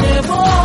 Devo